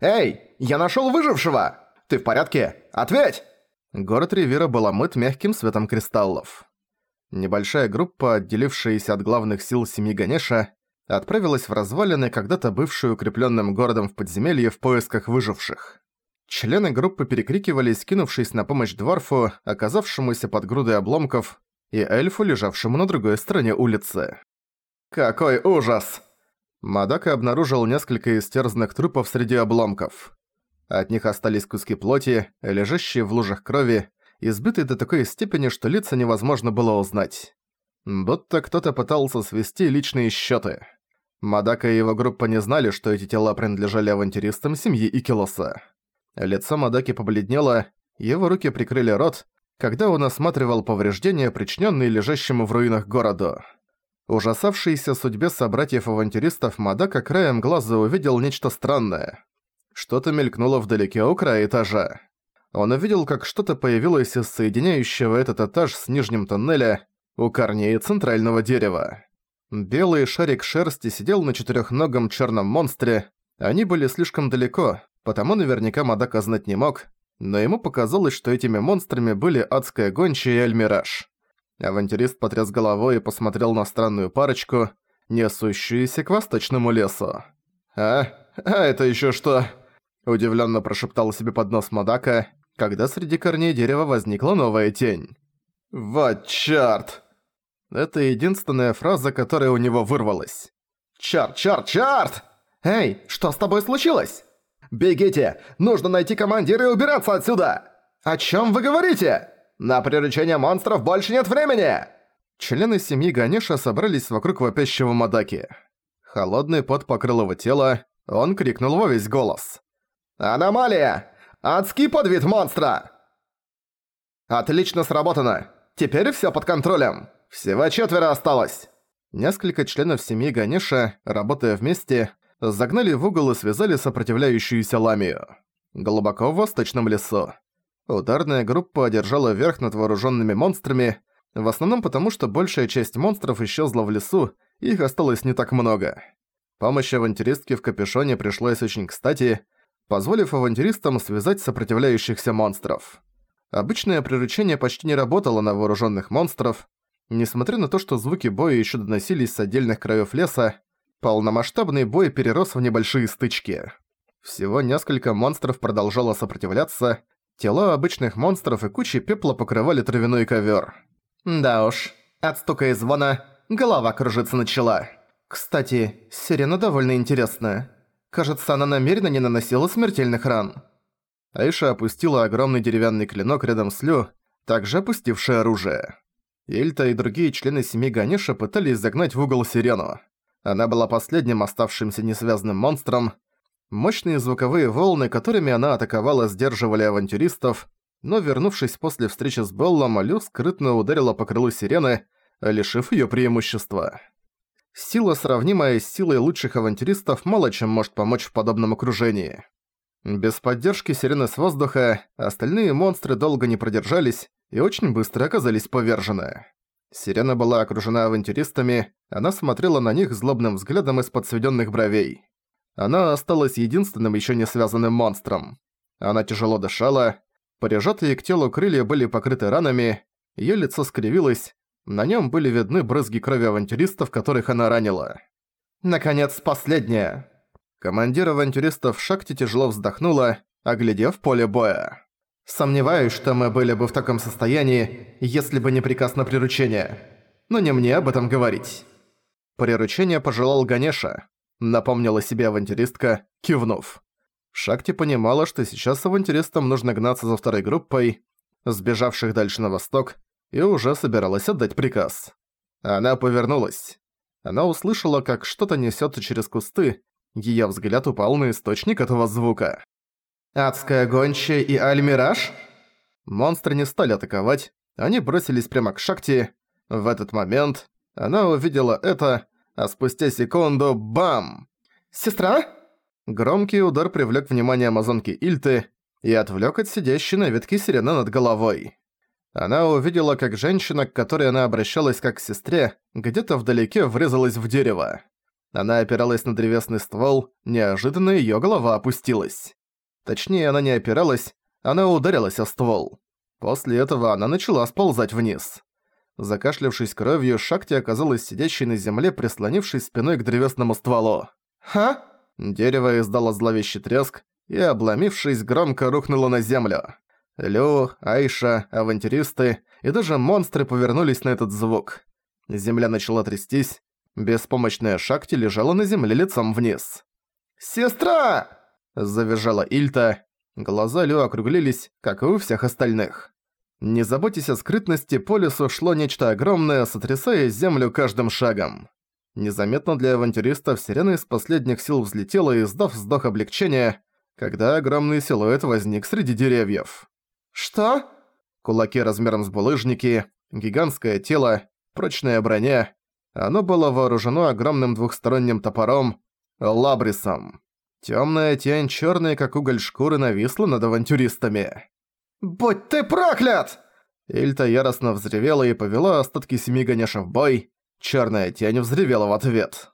«Эй, я нашёл выжившего! Ты в порядке? Ответь!» Город Ривера был омыт мягким светом кристаллов. Небольшая группа, отделившаяся от главных сил семьи Ганеша, отправилась в развалины, когда-то бывшую укрепленным городом в подземелье в поисках выживших. Члены группы перекрикивались, кинувшись на помощь дворфу, оказавшемуся под грудой обломков, и эльфу, лежавшему на другой стороне улицы. «Какой ужас!» Мадака обнаружил несколько истерзанных трупов среди обломков. От них остались куски плоти, лежащие в лужах крови, избитые до такой степени, что лица невозможно было узнать. Будто кто-то пытался свести личные счеты. Мадака и его группа не знали, что эти тела принадлежали авантюристам семьи Икилоса. Лицо Мадаки побледнело, его руки прикрыли рот, когда он осматривал повреждения, причиненные лежащему в руинах городу. Ужасавшийся судьбе собратьев-авантюристов Мадака краем глаза увидел нечто странное. Что-то мелькнуло вдалеке у края этажа. Он увидел, как что-то появилось из соединяющего этот этаж с нижним тоннеля у корней центрального дерева. Белый шарик шерсти сидел на четырехногом черном монстре. Они были слишком далеко, потому наверняка Мадака знать не мог, но ему показалось, что этими монстрами были адская гончая и альмираж. Авантюрист потряс головой и посмотрел на странную парочку, несущуюся к восточному лесу. «А? А это еще что?» Удивленно прошептал себе под нос Мадака, когда среди корней дерева возникла новая тень. «Вот чёрт!» Это единственная фраза, которая у него вырвалась. «Чёрт, чёрт, чёрт! Эй, что с тобой случилось? Бегите! Нужно найти командира и убираться отсюда! О чём вы говорите? На приручение монстров больше нет времени!» Члены семьи Ганеша собрались вокруг вопящего Мадаки. Холодный пот покрыл его тело, он крикнул во весь голос. «Аномалия! Адский подвид монстра!» «Отлично сработано! Теперь всё под контролем!» Всего четверо осталось!» Несколько членов семьи Ганеша, работая вместе, загнали в угол и связали сопротивляющуюся ламию. Глубоко в восточном лесу. Ударная группа одержала верх над вооруженными монстрами, в основном потому, что большая часть монстров исчезла в лесу, их осталось не так много. Помощь авантюристки в капюшоне пришлась очень кстати, позволив авантюристам связать сопротивляющихся монстров. Обычное приручение почти не работало на вооруженных монстров, Несмотря на то, что звуки боя еще доносились с отдельных краев леса, полномасштабный бой перерос в небольшие стычки. Всего несколько монстров продолжало сопротивляться, тела обычных монстров и кучи пепла покрывали травяной ковер. Да уж, от стука и звона голова кружиться начала. Кстати, сирена довольно интересная. Кажется, она намеренно не наносила смертельных ран. Аиша опустила огромный деревянный клинок рядом с Лю, также опустивший оружие. Ильта и другие члены семьи Ганеша пытались загнать в угол сирену. Она была последним оставшимся несвязанным монстром. Мощные звуковые волны, которыми она атаковала, сдерживали авантюристов, но вернувшись после встречи с Беллом, Лю скрытно ударила по крылу сирены, лишив её преимущества. Сила, сравнимая с силой лучших авантюристов, мало чем может помочь в подобном окружении. Без поддержки сирены с воздуха остальные монстры долго не продержались, и очень быстро оказались повержены. Сирена была окружена авантюристами, она смотрела на них злобным взглядом из-под сведённых бровей. Она осталась единственным ещё не связанным монстром. Она тяжело дышала, прижатые к телу крылья были покрыты ранами, её лицо скривилось, на нём были видны брызги крови авантюристов, которых она ранила. «Наконец, последняя!» Командир авантюристов Шакти тяжело вздохнула, оглядев поле боя. Сомневаюсь, что мы были бы в таком состоянии, если бы не приказ на приручение. Но не мне об этом говорить. Приручение пожелал Ганеша, напомнила себе авантюристка, кивнув. Шакти понимала, что сейчас авантюристам нужно гнаться за второй группой, сбежавших дальше на восток, и уже собиралась отдать приказ. Она повернулась. Она услышала, как что-то несётся через кусты, её взгляд упал на источник этого звука. Адская гончая и Альмираж? Монстры не стали атаковать, они бросились прямо к Шакти. В этот момент она увидела это, а спустя секунду – бам! «Сестра?» Громкий удар привлёк внимание амазонки Ильты и отвлёк от сидящей на ветке сирены над головой. Она увидела, как женщина, к которой она обращалась как к сестре, где-то вдалеке врезалась в дерево. Она опиралась на древесный ствол, неожиданно её голова опустилась. Точнее, она не опиралась, она ударилась о ствол. После этого она начала сползать вниз. Закашлявшись кровью, Шакти оказалась сидящей на земле, прислонившись спиной к древесному стволу. «Ха?» Дерево издало зловещий треск и, обломившись, громко рухнуло на землю. Лю, Айша, авантюристы и даже монстры повернулись на этот звук. Земля начала трястись, беспомощная Шакти лежала на земле лицом вниз. «Сестра!» – завизжала Ильта. Глаза Лю округлились, как и у всех остальных. Не заботьтесь о скрытности, по лесу шло нечто огромное, сотрясая землю каждым шагом. Незаметно для авантюристов сирена из последних сил взлетела, издав вздох облегчения, когда огромный силуэт возник среди деревьев. «Что?» Кулаки размером с булыжники, гигантское тело, прочная броня. Оно было вооружено огромным двухсторонним топором – лабрисом. Тёмная тень, чёрная как уголь шкуры, нависла над авантюристами. «Будь ты проклят!» Ильта яростно взревела и повела остатки семи Ганеша в бой. Чёрная тень взревела в ответ.